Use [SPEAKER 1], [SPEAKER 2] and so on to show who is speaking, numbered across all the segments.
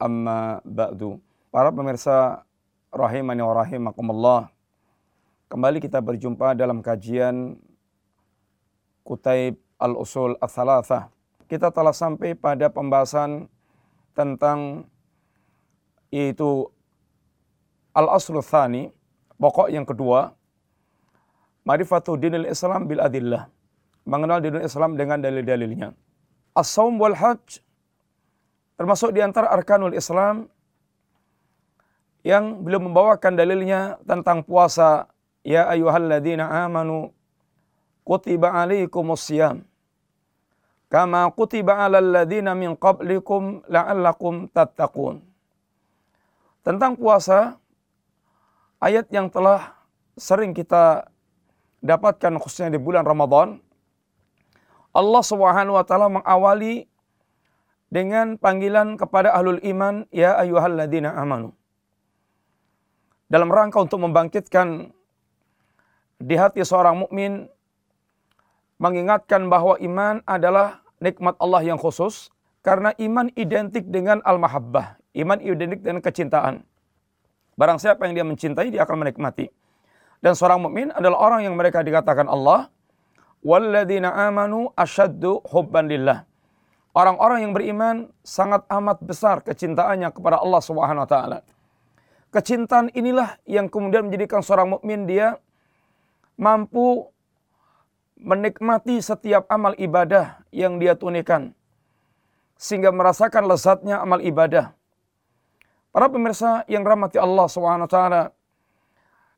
[SPEAKER 1] Amma ba'du Para pemirsa Rahimani wa rahimakumullah Kembali kita berjumpa dalam kajian Kutaib Al-Usul Al-Thalathah Kita telah sampai pada pembahasan tentang yaitu Al-Aslu Thani Pokok yang kedua, Marifatu dinil Islam bil adillah. Mengenal dinil Islam dengan dalil-dalilnya. As-sawm wal hajj termasuk di antara arkanul Islam yang belum membawakan dalilnya tentang puasa ya ayyuhalladzina amanu kutiba alaikumus siyam. Kama kutiba alal ladzina min qablikum la'allakum tattaqun. Tentang puasa ayat yang telah sering kita dapatkan khususnya di bulan Ramadan, Allah Subhanahu wa taala mengawali dengan panggilan kepada ahlul iman, ya ayyuhalladzina amanu. Dalam rangka untuk membangkitkan di hati seorang mukmin mengingatkan bahwa iman adalah nikmat Allah yang khusus karena iman identik dengan al-mahabbah, iman identik dengan kecintaan. Barang siapa yang dia mencintai, dia akan menikmati. Dan seorang mukmin adalah orang yang mereka dikatakan Allah, walladzina amanu asyaddu hubban lillah. Orang-orang yang beriman sangat amat besar kecintaannya kepada Allah Subhanahu wa taala. Kecintaan inilah yang kemudian menjadikan seorang mukmin dia mampu menikmati setiap amal ibadah yang dia tunaikan sehingga merasakan lezatnya amal ibadah Para pemirsa yang rahmati Allah SWT.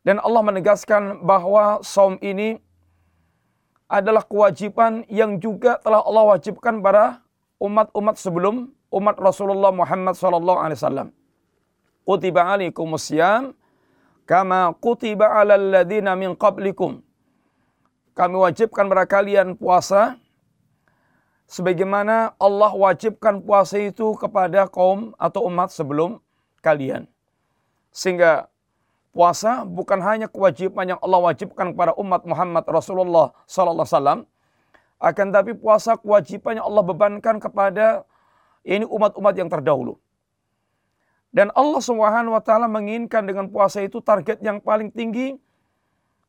[SPEAKER 1] Dan Allah menegaskan bahwa saum ini adalah kewajiban yang juga telah Allah wajibkan pada umat-umat sebelum umat Rasulullah Muhammad SAW. Kutiba alaikumusiyam kama kutiba alal ladina min qablikum. Kami wajibkan pada kalian puasa sebagaimana Allah wajibkan puasa itu kepada kaum atau umat sebelum kalian. Sehingga puasa bukan hanya kewajiban yang Allah wajibkan kepada umat Muhammad Rasulullah sallallahu alaihi wasallam, akan tapi puasa kewajiban yang Allah bebankan kepada ini umat-umat yang terdahulu. Dan Allah Subhanahu wa taala menginginkan dengan puasa itu target yang paling tinggi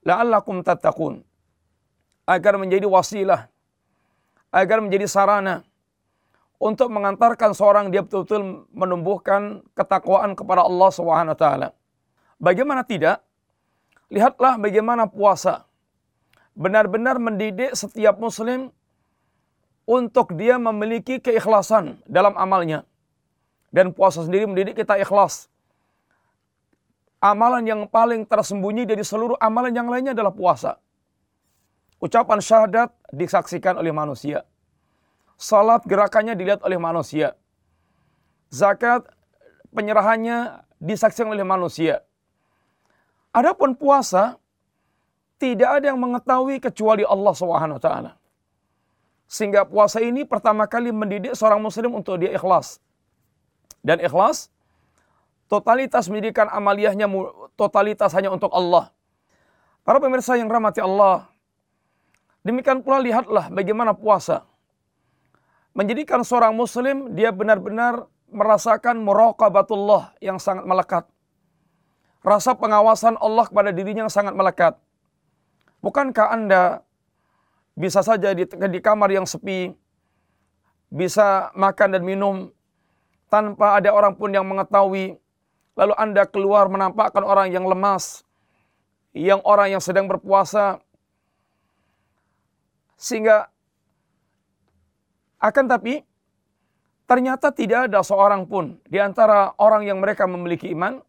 [SPEAKER 1] la'allakum tattaqun. Agar menjadi wasilah, agar menjadi sarana untuk mengantarkan seorang dia betul-betul menumbuhkan ketakwaan kepada Allah Subhanahu wa taala. Bagaimana tidak? Lihatlah bagaimana puasa benar-benar mendidik setiap muslim untuk dia memiliki keikhlasan dalam amalnya. Dan puasa sendiri mendidik kita ikhlas. Amalan yang paling tersembunyi dari seluruh amalan yang lainnya adalah puasa. Ucapan syahadat disaksikan oleh manusia Salat gerakannya dilihat oleh manusia. Zakat penyerahannya disaksikan oleh manusia. Adapun puasa tidak ada yang mengetahui kecuali Allah Subhanahu wa taala. Sehingga puasa ini pertama kali mendidik seorang muslim untuk dia ikhlas. Dan ikhlas totalitas mendidikan amaliyahnya totalitas hanya untuk Allah. Para pemirsa yang rahmati Allah, demikian pula lihatlah bagaimana puasa menjadikan seorang muslim dia benar-benar merasakan muraqabatullah yang sangat melekat. Rasa pengawasan Allah kepada dirinya yang sangat melekat. Bukankah Anda bisa saja di, di kamar yang sepi, bisa makan dan minum tanpa ada orang pun yang mengetahui, lalu Anda keluar menampakkan orang yang lemas, yang orang yang sedang berpuasa, sehingga akan tapi ternyata tidak ada seorang pun di antara orang yang mereka memiliki iman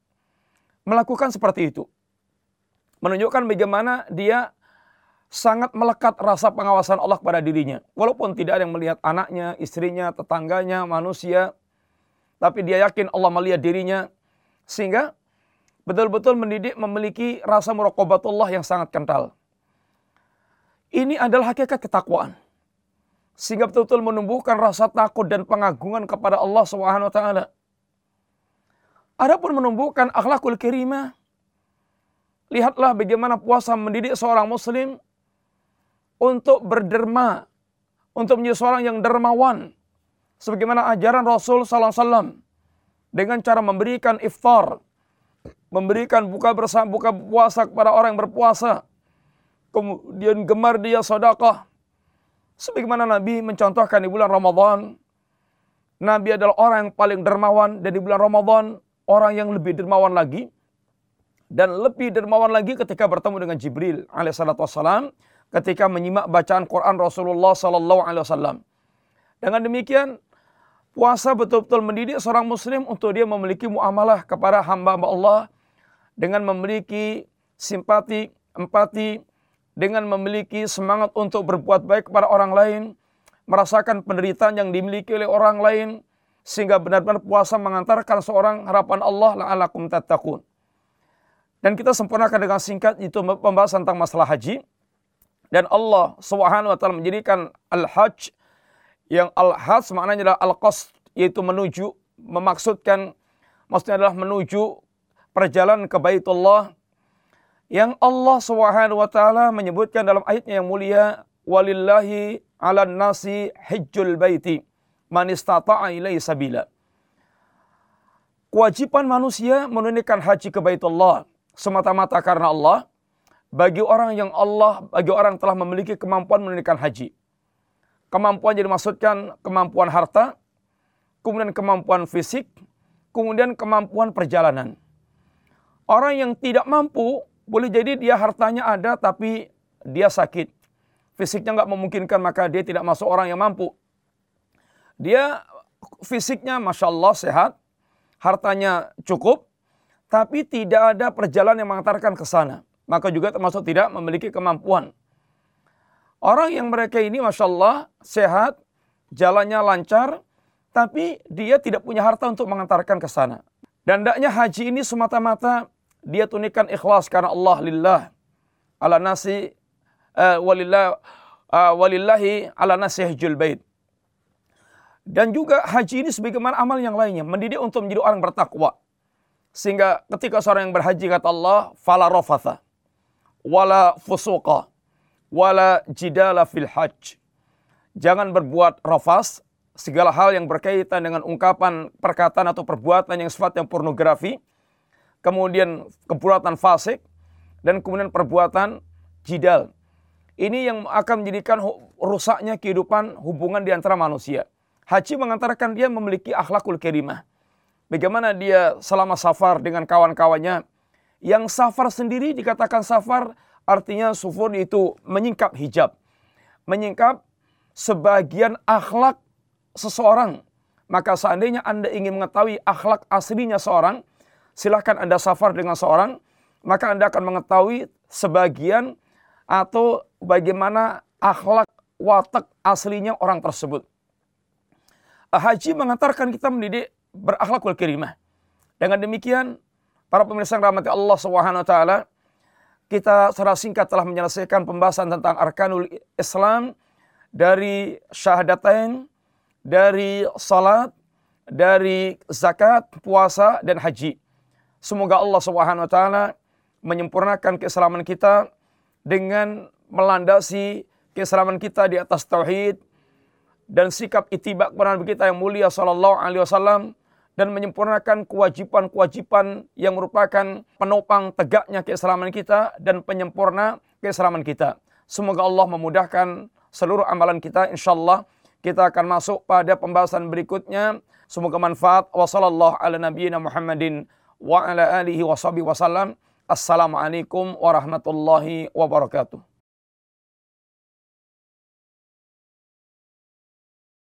[SPEAKER 1] melakukan seperti itu. Menunjukkan bagaimana dia sangat melekat rasa pengawasan Allah kepada dirinya. Walaupun tidak ada yang melihat anaknya, istrinya, tetangganya, manusia. tapi dia yakin Allah melihat dirinya sehingga betul-betul mendidik memiliki rasa muraqabatullah yang sangat kental. Ini adalah hakikat ketakwaan. Sehingga betul-betul menumbuhkan rasa takut dan pengagungan kepada Allah Subhanahu wa taala. Adapun menumbuhkan akhlakul kirimah, lihatlah bagaimana puasa mendidik seorang muslim untuk berderma, untuk menjadi seorang yang dermawan, sebagaimana ajaran Rasul sallallahu alaihi wasallam dengan cara memberikan iftar, memberikan buka bersama buka puasa kepada orang yang berpuasa. Kemudian gemar dia sedekah. Sebagaimana Nabi mencontohkan di bulan Ramadan, Nabi adalah orang yang paling dermawan dan di bulan Ramadan orang yang lebih dermawan lagi dan lebih dermawan lagi ketika bertemu dengan Jibril alaihissalatu wassalam ketika menyimak bacaan Quran Rasulullah sallallahu alaihi wasallam. Dengan demikian Puasa betul-betul mendidik seorang muslim untuk dia memiliki muamalah kepada hamba-hamba Allah dengan memiliki simpati, empati, dengan memiliki semangat untuk berbuat baik kepada orang lain, merasakan penderitaan yang dimiliki oleh orang lain, sehingga benar-benar puasa mengantarkan seorang harapan Allah la'alakum tattaqun. Dan kita sempurnakan dengan singkat itu pembahasan tentang masalah haji. Dan Allah Subhanahu wa taala menjadikan al-hajj yang al-has maknanya adalah al-qasd yaitu menuju memaksudkan maksudnya adalah menuju perjalanan ke Baitullah yang Allah Subhanahu wa taala menyebutkan dalam ayatnya yang mulia walillahi 'alan nasi hajjul baiti man istata'a ilaihi sabila. Kewajiban manusia menunaikan haji ke Baitullah semata-mata karena Allah bagi orang yang Allah bagi orang telah memiliki kemampuan menunaikan haji. Kemampuan jadi maksudkan kemampuan harta, kemudian kemampuan fisik, kemudian kemampuan perjalanan. Orang yang tidak mampu, boleh jadi dia hartanya ada tapi dia sakit. Fisiknya nggak memungkinkan maka dia tidak masuk orang yang mampu. Dia fisiknya Masya Allah sehat, hartanya cukup, tapi tidak ada perjalanan yang mengantarkan ke sana. Maka juga termasuk tidak memiliki kemampuan Orang yang mereka ini Masya Allah sehat, jalannya lancar, tapi dia tidak punya harta untuk mengantarkan ke sana. Dan daknya haji ini semata-mata dia tunikan ikhlas karena Allah lillah ala nasi uh, walillah uh, walillahi ala nasi hajjul bait. Dan juga haji ini sebagaimana amal yang lainnya mendidik untuk menjadi orang bertakwa. Sehingga ketika seorang yang berhaji kata Allah fala rafatha wala fusuqa wala jidala fil hajj. Jangan berbuat rafas, segala hal yang berkaitan dengan ungkapan perkataan atau perbuatan yang sifatnya pornografi, kemudian keburukan fasik, dan kemudian perbuatan jidal. Ini yang akan menjadikan rusaknya kehidupan hubungan di antara manusia. Haji mengantarkan dia memiliki akhlakul kerimah. Bagaimana dia selama safar dengan kawan-kawannya. Yang safar sendiri dikatakan safar Artinya sufur itu menyingkap hijab. Menyingkap sebagian akhlak seseorang. Maka seandainya Anda ingin mengetahui akhlak aslinya seorang, silahkan Anda safar dengan seorang, maka Anda akan mengetahui sebagian atau bagaimana akhlak watak aslinya orang tersebut. Haji mengantarkan kita mendidik berakhlakul kirimah. Dengan demikian, para pemirsa yang rahmati Allah Subhanahu wa taala, kita secara singkat telah menyelesaikan pembahasan tentang arkanul Islam dari syahadatain, dari salat, dari zakat, puasa dan haji. Semoga Allah Subhanahu wa taala menyempurnakan keislaman kita dengan melandasi keislaman kita di atas tauhid dan sikap itibak kepada kita yang mulia sallallahu alaihi wasallam dan menyempurnakan kewajiban-kewajiban yang merupakan penopang tegaknya keislaman kita dan penyempurna keislaman kita. Semoga Allah memudahkan seluruh amalan kita insyaallah kita akan masuk pada pembahasan berikutnya. Semoga manfaat. Wassallallahu ala nabiyyina Muhammadin wa ala alihi wa Assalamualaikum warahmatullahi wabarakatuh.